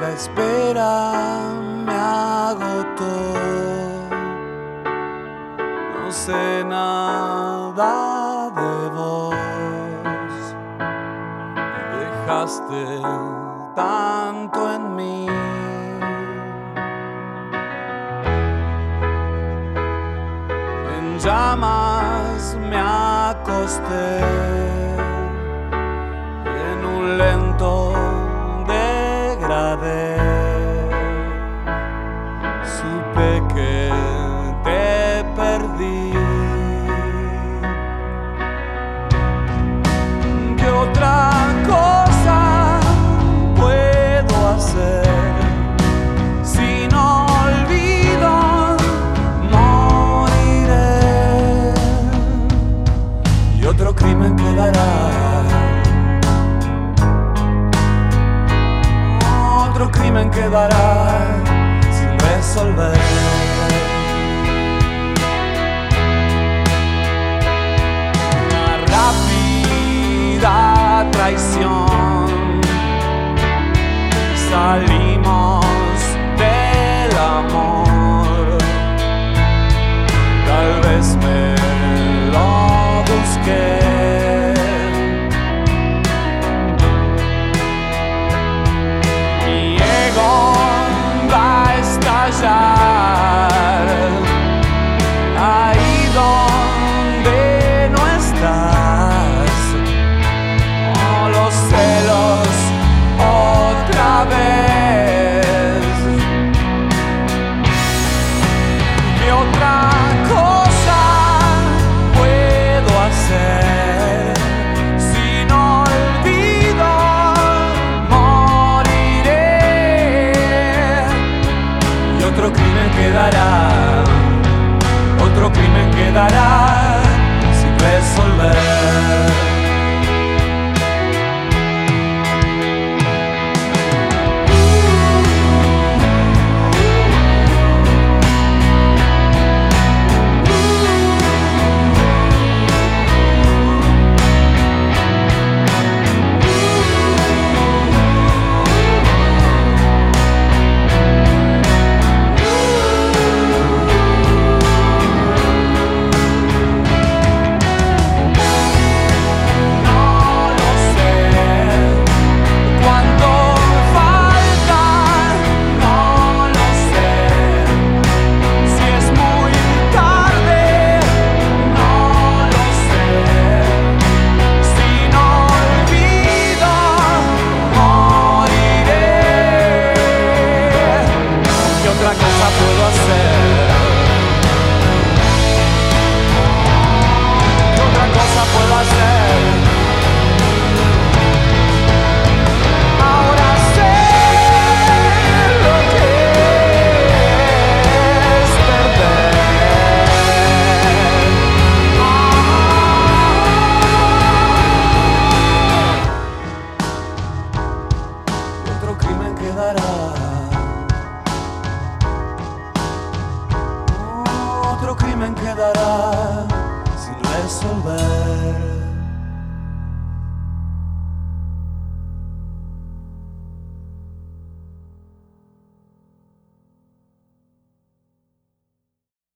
La espera me agotó. No sé nada de vos. Dejaste tanto en mí. En llamas me acosté quedará sin resolver. side. quedará, otro crimen quedará. quedará. Otro crimen quedará.